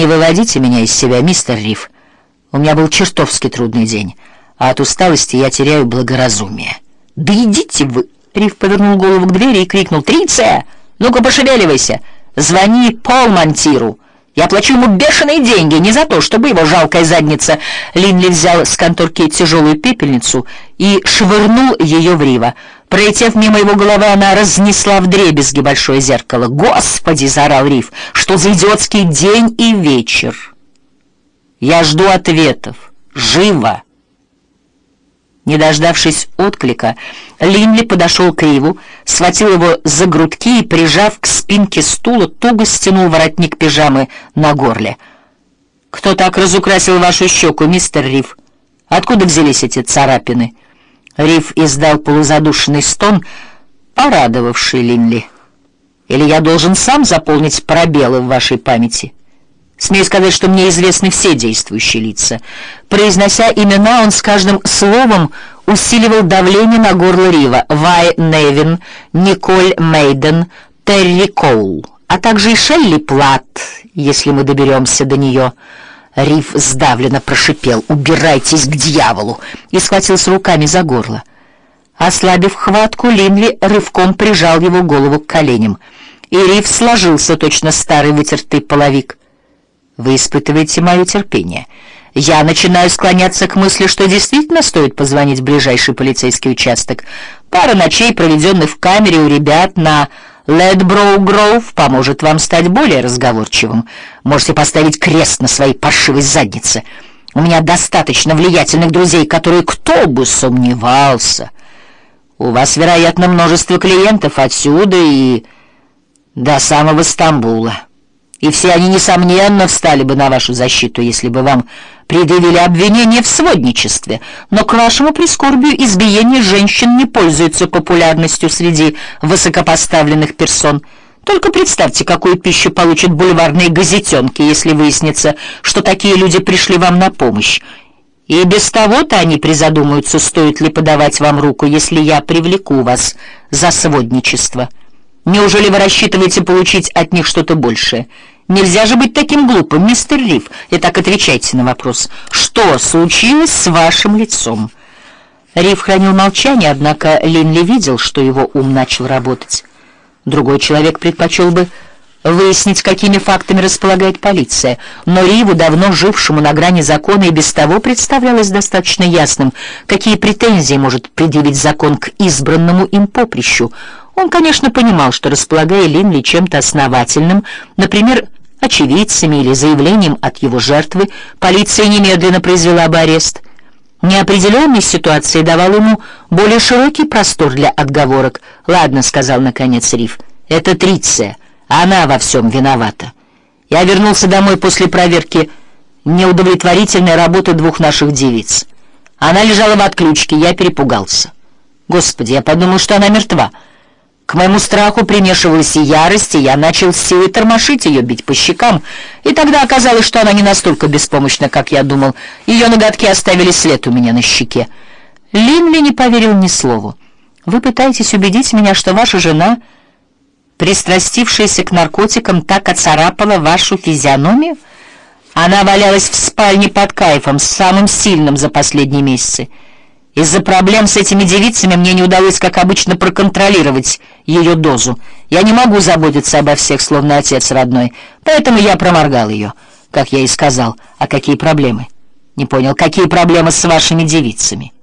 Не выводите меня из себя, мистер Риф. У меня был чертовски трудный день, а от усталости я теряю благоразумие. Да идите вы! Риф повернул голову к двери и крикнул: "Триция, ну-ка пошевеливайся! Звони Пол Монтиру!" Я плачу ему бешеные деньги не за то, чтобы его жалкая задница. Линли взял с конторки тяжелую пепельницу и швырнул ее в Рива. Пролетев мимо его головы, она разнесла вдребезги большое зеркало. «Господи!» — заорал Рив. «Что за идиотский день и вечер?» «Я жду ответов. Живо!» Не дождавшись отклика, Линли подошел к Риву, схватил его за грудки и, прижав к спинке стула, туго стянул воротник пижамы на горле. «Кто так разукрасил вашу щеку, мистер Рив? Откуда взялись эти царапины?» Рив издал полузадушенный стон, порадовавший Линли. «Или я должен сам заполнить пробелы в вашей памяти?» Смею сказать, что мне известны все действующие лица. Произнося имена, он с каждым словом усиливал давление на горло Рива. Вай Невин, Николь Мейден, Терри Коул, а также и Шелли Плат, если мы доберемся до нее. Рив сдавленно прошипел «Убирайтесь к дьяволу!» и схватился руками за горло. Ослабив хватку, Линли рывком прижал его голову к коленям, и Рив сложился точно старый вытертый половик. Вы испытываете мое терпение. Я начинаю склоняться к мысли, что действительно стоит позвонить в ближайший полицейский участок. Пара ночей, проведенных в камере у ребят на Ледброу Гроув, поможет вам стать более разговорчивым. Можете поставить крест на своей паршивой заднице. У меня достаточно влиятельных друзей, которые кто бы сомневался. У вас, вероятно, множество клиентов отсюда и до самого Стамбула и все они, несомненно, встали бы на вашу защиту, если бы вам предъявили обвинение в сводничестве. Но к вашему прискорбию избиение женщин не пользуется популярностью среди высокопоставленных персон. Только представьте, какую пищу получат бульварные газетенки, если выяснится, что такие люди пришли вам на помощь. И без того-то они призадумаются, стоит ли подавать вам руку, если я привлеку вас за сводничество». Неужели вы рассчитываете получить от них что-то большее? Нельзя же быть таким глупым, мистер Риф. И так отвечайте на вопрос. Что случилось с вашим лицом? Риф хранил молчание, однако Линли видел, что его ум начал работать. Другой человек предпочел бы выяснить, какими фактами располагает полиция, но Риву, давно жившему на грани закона, и без того представлялось достаточно ясным, какие претензии может предъявить закон к избранному им поприщу. Он, конечно, понимал, что, располагая Линли чем-то основательным, например, очевидцами или заявлением от его жертвы, полиция немедленно произвела бы арест. Неопределенность ситуации давала ему более широкий простор для отговорок. «Ладно», — сказал наконец Риф, — «это Триция, она во всем виновата. Я вернулся домой после проверки неудовлетворительной работы двух наших девиц. Она лежала в отключке, я перепугался. Господи, я подумал, что она мертва». К моему страху примешивалась и ярость, и я начал с силой тормошить ее, бить по щекам. И тогда оказалось, что она не настолько беспомощна, как я думал. Ее ноготки оставили след у меня на щеке. Линли не поверил ни слову. «Вы пытаетесь убедить меня, что ваша жена, пристрастившаяся к наркотикам, так оцарапала вашу физиономию?» Она валялась в спальне под кайфом, самым сильным за последние месяцы. Из-за проблем с этими девицами мне не удалось, как обычно, проконтролировать ее дозу. Я не могу заботиться обо всех, словно отец родной, поэтому я проморгал ее, как я и сказал. А какие проблемы? Не понял, какие проблемы с вашими девицами?»